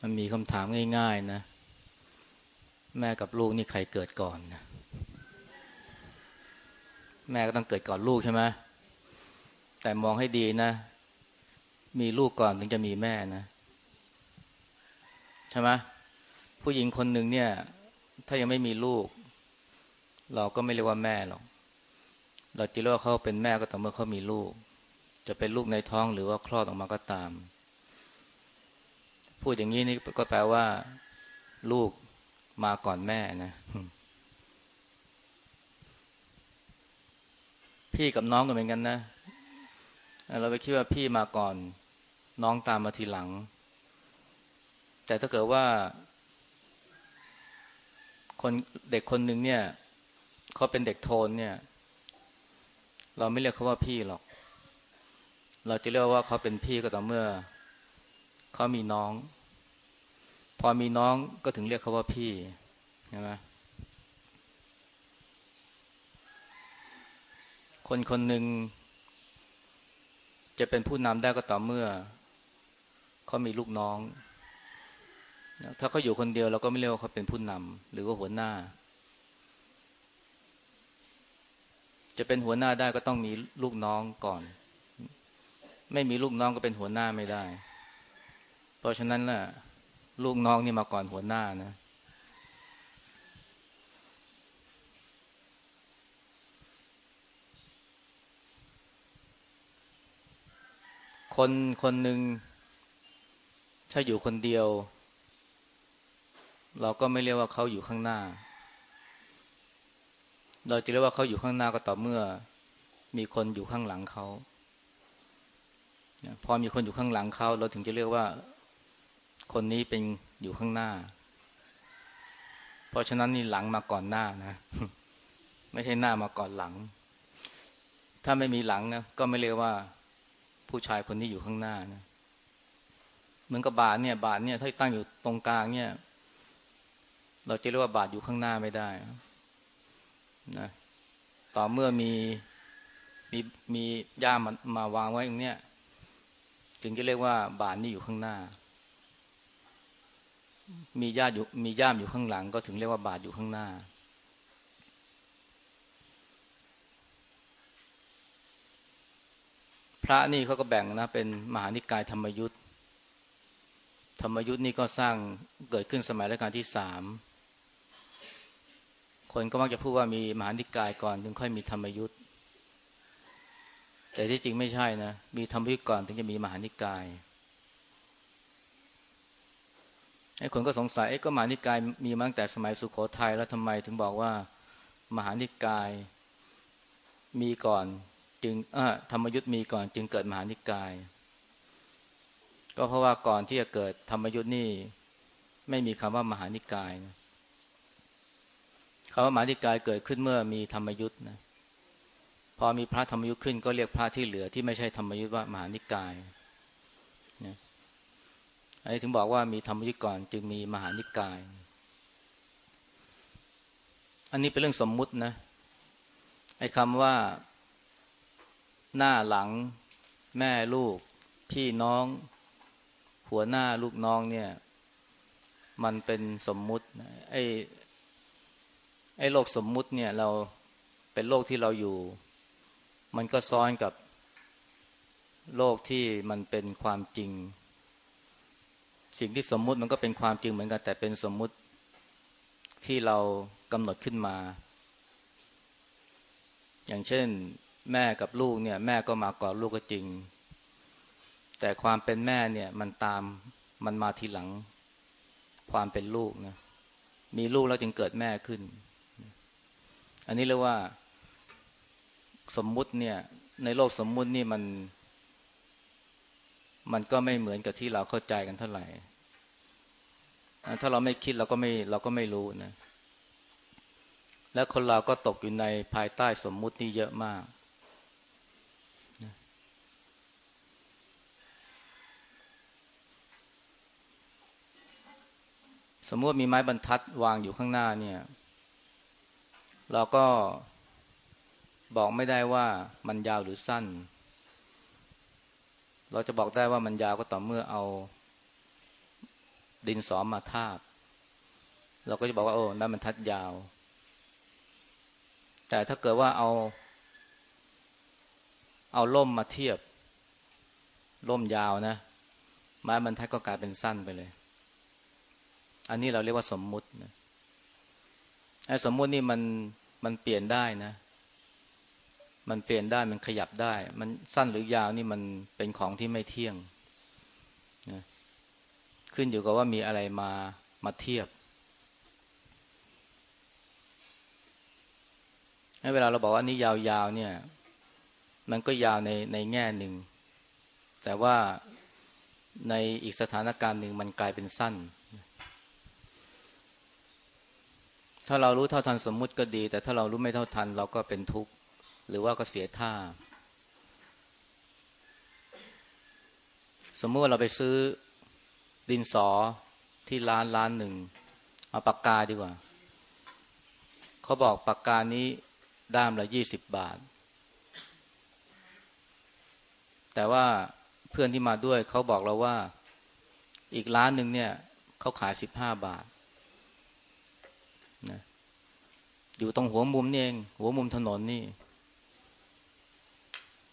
มันมีคำถามง่าย ๆ นะ แม่กับลูกนี่ใครเกิดก่อนนะแม่ก็ต้องเกิดก่อนลูกใช่ไหมแต่มองให้ดีนะ มีลูกก่อนถึงจะมีแม่นะ ใช่ไหมผู้หญิงคนหนึ่งเนี่ย ถ้ายังไม่มีลูก เราก็ไม่เรียกว่าแม่หรอก เราจะเรียกว่าเขาเป็นแม่ก็ต่อเมื่อเขามีลูก จะเป็นลูกในท้องหรือว่าคลอดออกมาก็ตาม พูดอย่างนี้นี่ก็แปลว่า ลูกมาก่อนแม่นะ พี่กับน้องก็เหมือนกันนะ เราไปคิดว่าพี่มาก่อน น้องตามมาทีหลัง แต่ถ้าเกิดว่า คนเด็กคนหนึ่งเนี่ยเขาเป็นเด็กโทนเนี่ย เราไม่เรียกเขาว่าพี่หรอก เราจะเรียกว่าเขาเป็นพี่ก็ต่อเมื่อ เขามีน้อง พอมีน้องก็ถึงเรียกเขาว่าพี่ใช่ไหมคนคนหนึ่งจะเป็นผู้นำได้ก็ต่อเมื่อเขามีลูกน้อง ถ้าเขาอยู่คนเดียวเราก็ไม่เรียกว่าเขาเป็นผู้นำหรือว่าหัวหน้า จะเป็นหัวหน้าได้ก็ต้องมีลูกน้องก่อน ไม่มีลูกน้องก็เป็นหัวหน้าไม่ได้ เพราะฉะนั้นล่ะ ลูกน้องนี่มาก่อนหัวหน้านะ คนคนหนึ่งถ้าอยู่คนเดียว เราก็ไม่เรียกว่าเขาอยู่ข้างหน้า เราจะเรียกว่าเขาอยู่ข้างหน้าก็ต่อเมื่อ มีคนอยู่ข้างหลังเขาพอมีคนอยู่ข้างหลังเขาเราถึงจะเรียกว่า คนนี้เป็นอยู่ข้างหน้า เพราะฉะนั้นนี่หลังมาก่อนหน้านะ ไม่ใช่หน้ามาก่อนหลัง ถ้าไม่มีหลังนะก็ไม่เรียกว่าผู้ชายคนนี้อยู่ข้างหน้านะเหมือนกับบาทเนี่ย บาทเนี่ยถ้าตั้งอยู่ตรงกลางเนี่ย เราจะเรียกว่าบาทอยู่ข้างหน้าไม่ได้นะต่อเมื่อมีมีมีย่ามามาวางไว้อย่างเนี้ย จึงจะเรียกว่าบาทนี่อยู่ข้างหน้า มีญาติอยู่มีย่ามอยู่ข้างหลัง ก็ถึงเรียกว่าบาทอยู่ข้างหน้า พระนี่เขาก็แบ่งนะ เป็นมหานิกายธรรมยุทธธรรมยุทธนี่ก็สร้างเกิดขึ้นสมัยรัชกาลที่สามคนก็มักจะพูดว่ามีมหานิกายก่อน ถึงค่อยมีธรรมยุทธแต่ที่จริงไม่ใช่นะ มีธรรมยุทธก่อนถึงจะมีมหานิกาย ไอ้คนก็สงสัยไอ้ก็มหานิกายมีมาตั้งแต่สมัยสุขโขทัยแล้วทำไมถึงบอกว่า มหานิกายมีก่อนจึงธรรมยุทธ์มีก่อนจึงเกิดมหานิกาย ก็เพราะว่าก่อนที่จะเกิดธรรมยุทธ์นี่ ไม่มีคำว่ามหานิกายนะคำว่ามหานิกายเกิดขึ้นเมื่อมีธรรมยุทธ์นะพอมีพระธรรมยุทธ์ขึ้นก็เรียกพระที่เหลือที่ไม่ใช่ธรรมยุทธ์ว่ามหานิกาย อันนี้ถึงบอกว่ามีธรรมยุทธ์ก่อนจึงมีมหานิกาย อันนี้เป็นเรื่องสมมุตินะ ไอ้คำว่า หน้าหลัง แม่ลูก พี่น้อง หัวหน้าลูกน้องเนี่ย มันเป็นสมมุติ ไอ้ไอ้โลกสมมุติเนี่ยเราเป็นโลกที่เราอยู่ มันก็ซ้อนกับโลกที่มันเป็นความจริง สิ่งที่สมมุติมันก็เป็นความจริงเหมือนกัน แต่เป็นสมมุติที่เรากำหนดขึ้นมา อย่างเช่น แม่กับลูกเนี่ย แม่ก็มาก่อนลูกก็จริง แต่ความเป็นแม่เนี่ยมันตามมันมาทีหลัง ความเป็นลูกนะมีลูกแล้วจึงเกิดแม่ขึ้น อันนี้เรียกว่าสมมุติเนี่ย ในโลกสมมุตินี่มัน มันก็ไม่เหมือนกับที่เราเข้าใจกันเท่าไหร่ ถ้าเราไม่คิดเราก็ไม่เราก็ไม่รู้นะ และคนเราก็ตกอยู่ในภายใต้สมมุตินี่เยอะมากสมมติมีไม้บรรทัดวางอยู่ข้างหน้าเนี่ย เราก็บอกไม่ได้ว่ามันยาวหรือสั้น เราจะบอกได้ว่ามันยาวก็ต่อเมื่อเอา ดินสอมมาทาบ เราก็จะบอกว่าโอ้นั่นมันทัดยาว แต่ถ้าเกิดว่าเอา เอาล่มมาเทียบ ล่มยาวนะ ไม้บรรทัดก็กลายเป็นสั้นไปเลย อันนี้เราเรียกว่าสมมุตินะไอ้สมมุตินี่มันมันเปลี่ยนได้นะ มันเปลี่ยนได้มันขยับได้ มันสั้นหรือยาวนี่มันเป็นของที่ไม่เที่ยงนะขึ้นอยู่กับว่ามีอะไรมามาเทียบเวลาเราบอกว่านี่ยาวๆเนี่ย มันก็ยาวในในแง่หนึ่ง แต่ว่าในอีกสถานการณ์หนึ่งมันกลายเป็นสั้น ถ้าเรารู้เท่าทันสมมุติก็ดี แต่ถ้าเรารู้ไม่เท่าทันเราก็เป็นทุกข์ หรือว่าก็เสียท่า สมมติเราไปซื้อดินสอที่ร้านร้านหนึ่ง เอาปากกาดีกว่า เขาบอกปากกานี้ด้ามละยี่สิบบาท แต่ว่าเพื่อนที่มาด้วยเขาบอกเราว่าอีกร้านหนึ่งเนี่ยเขาขายสิบห้าบาทนะอยู่ตรงหัวมุมนี่เอง หัวมุมถนนนี่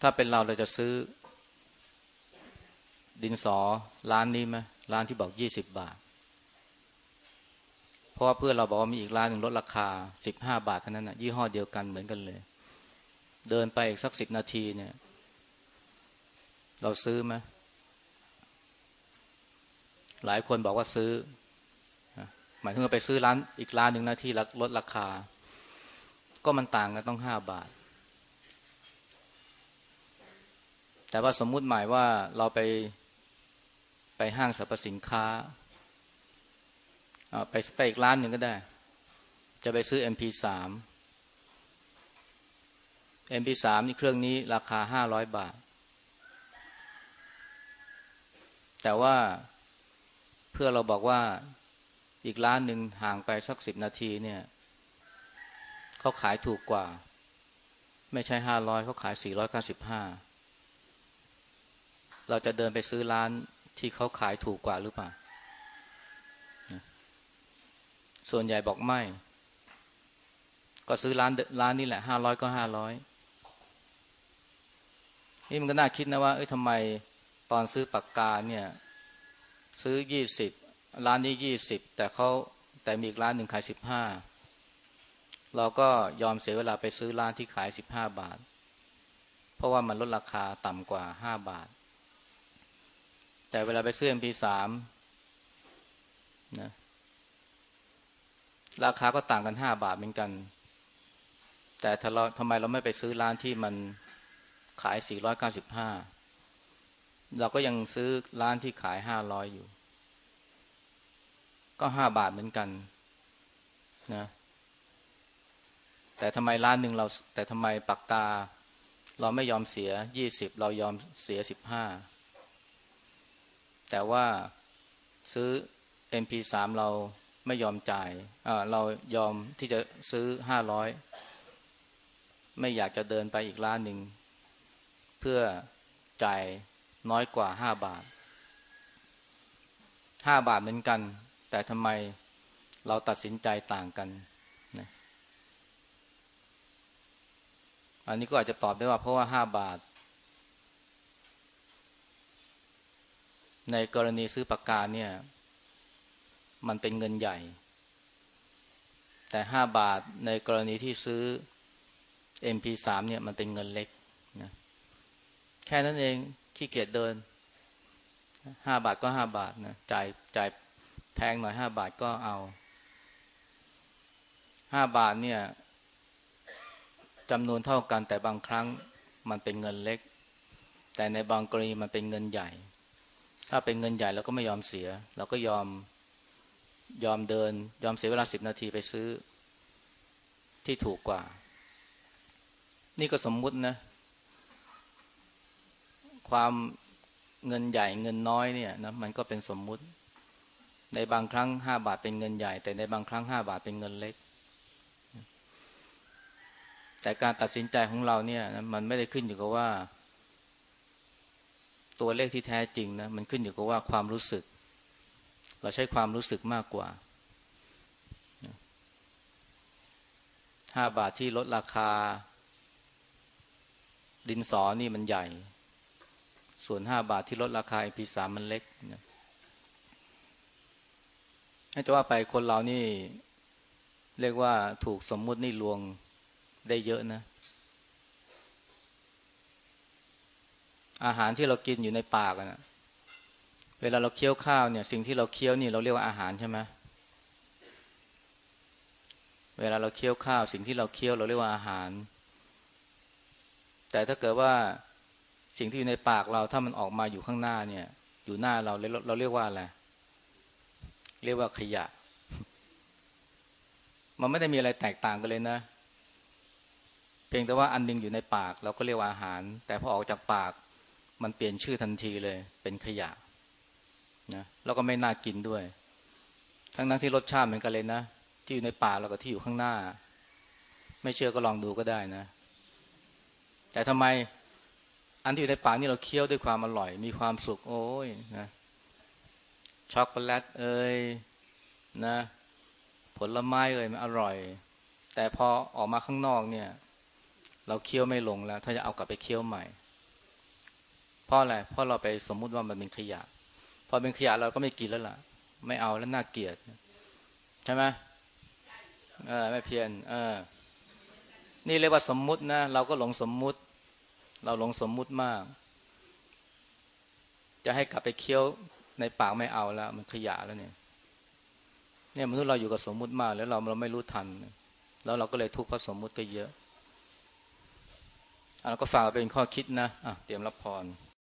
ถ้าเป็นเราเราจะซื้อ ดินสอร้านนี้ไหมร้านที่บอกยี่สิบบาท เพราะว่าเพื่อนเราบอกว่ามีอีกร้านหนึ่งลดราคาสิบห้าบาทแค่นั้นนะยี่ห้อเดียวกันเหมือนกันเลย เดินไปอีกสักสิบนาทีเนี่ย เราซื้อไหมหลายคนบอกว่าซื้อหมายถึงว่าไปซื้อร้านอีกร้านหนึ่งนะที่ลดราคา ก็มันต่างกันต้องห้าบาท แต่ว่าสมมุติหมายว่าเราไปไปห้างสรรพสินค้าไปไปอีกร้านหนึ่งก็ได้ จะไปซื้อ MP3 MP3 นี่เครื่องนี้ราคาห้าร้อยบาท แต่ว่าเพื่อเราบอกว่าอีกร้านหนึ่งห่างไปสักสิบนาทีเนี่ยเขาขายถูกกว่า ไม่ใช่ห้าร้อยเขาขายสี่ร้อยเก้าสิบห้า เราจะเดินไปซื้อร้านที่เขาขายถูกกว่าหรือเปล่า ส่วนใหญ่บอกไม่ ก็ซื้อร้านร้านนี้แหละห้าร้อยก็ห้าร้อยนี่มันก็น่าคิดนะว่า เอ้ยทำไมตอนซื้อปากกาเนี่ย ซื้อยี่สิบร้านนี้ยี่สิบแต่เขาแต่มีอีกร้านหนึ่งขายสิบห้าเราก็ยอมเสียเวลาไปซื้อร้านที่ขายสิบห้าบาท เพราะว่ามันลดราคาต่ำกว่าห้าบาท แต่เวลาไปซื้อ MP3 นะราคาก็ต่างกันห้าบาทเหมือนกัน แต่ถ้าเราทำไมเราไม่ไปซื้อร้านที่มันขาย 495 เราก็ยังซื้อร้านที่ขาย 500 อยู่ ก็ห้าบาทเหมือนกันนะแต่ทำไมร้านหนึ่งเรา แต่ทำไมปักตา เราไม่ยอมเสีย 20 เรายอมเสีย 15 แต่ว่าซื้อ MP3 เราไม่ยอมจ่ายเรายอมที่จะซื้อห้าร้อยไม่อยากจะเดินไปอีกร้านหนึ่ง เพื่อจ่ายน้อยกว่าห้าบาทห้าบาทเหมือนกัน แต่ทำไมเราตัดสินใจต่างกันนะอันนี้ก็อาจจะตอบได้ว่าเพราะว่าห้าบาท ในกรณีซื้อปากกาเนี่ย มันเป็นเงินใหญ่ แต่ห้าบาทในกรณีที่ซื้อ MP3 เนี่ยมันเป็นเงินเล็กนะแค่นั้นเองขี้เกียจเดินห้าบาทก็ห้าบาทนะจ่ายจ่ายแพงหน่อยห้าบาทก็เอาห้าบาทเนี่ยจำนวนเท่ากันแต่บางครั้งมันเป็นเงินเล็ก แต่ในบางกรณีมันเป็นเงินใหญ่ ถ้าเป็นเงินใหญ่เราก็ไม่ยอมเสีย เราก็ยอมยอมเดิน ยอมเสียเวลาสิบนาทีไปซื้อที่ถูกกว่า นี่ก็สมมุตินะ ความเงินใหญ่เงินน้อยเนี่ยนะมันก็เป็นสมมุติ ในบางครั้งห้าบาทเป็นเงินใหญ่ แต่ในบางครั้งห้าบาทเป็นเงินเล็ก แต่การตัดสินใจของเราเนี่ยมันไม่ได้ขึ้นอยู่กับว่า ตัวเลขที่แท้จริงนะมันขึ้นอยู่กับว่าความรู้สึก เราใช้ความรู้สึกมากกว่าห้าบาทที่ลดราคา ดินสอนี่มันใหญ่ ส่วนห้าบาทที่ลดราคาพีสามมันเล็กนะให้จะว่าไปคนเรานี่ เรียกว่าถูกสมมุตินี่ลวงได้เยอะนะ อาหารที่เรากินอยู่ในปากนะเวลาเราเคี้ยวข้าวเนี่ย สิ่งที่เราเคี้ยวนี่เราเรียกว่าอาหารใช่ไหมเวลาเราเคี้ยวข้าว สิ่งที่เราเคี้ยวเราเรียกว่าอาหาร แต่ถ้าเกิดว่าสิ่งที่อยู่ในปากเราถ้ามันออกมาอยู่ข้างหน้าเนี่ย อยู่หน้าเราเราเรียกว่าอะไรเรียกว่าขยะ มันไม่ได้มีอะไรแตกต่างกันเลยนะ เพียงแต่ว่าอันนึงอยู่ในปาก เราก็เรียกว่าอาหาร แต่พอออกจากปาก มันเปลี่ยนชื่อทันทีเลย เป็นขยะนะแล้วก็ไม่น่ากินด้วย ทั้งนั้นที่รสชาติเหมือนกันเลยนะ ที่อยู่ในป่าแล้วก็ที่อยู่ข้างหน้า ไม่เชื่อก็ลองดูก็ได้นะ แต่ทำไมอันที่อยู่ในป่านี่เราเคี้ยวด้วยความอร่อย มีความสุข โอ้ยนะช็อกโกแลตเอ้ยนะ ผลไม้เอ้ยมันอร่อย แต่พอออกมาข้างนอกเนี่ย เราเคี้ยวไม่ลงแล้ว ถ้าจะเอากลับไปเคี้ยวใหม่ เพราะอะไรเพราะเราไปสมมุติว่ามันเป็นขยะ พอเป็นขยะเราก็ไม่กินแล้วล่ะ ไม่เอาแล้วน่าเกลียดใช่ไหมเออไม่เพียนเออ นี่เรียกว่าสมมุตินะเราก็หลงสมมุติ เราหลงสมมุติมาก จะให้กลับไปเคี้ยวในปากไม่เอาแล้ว มันขยะแล้วเนี่ย เนี่ยมนุษย์เราอยู่กับสมมุติมาก แล้วเราเราไม่รู้ทัน แล้วเราก็เลยทุกข์เพราะสมมุติก็เยอะอะเราก็ฝากเป็นข้อคิดนะอะเตรียมรับพร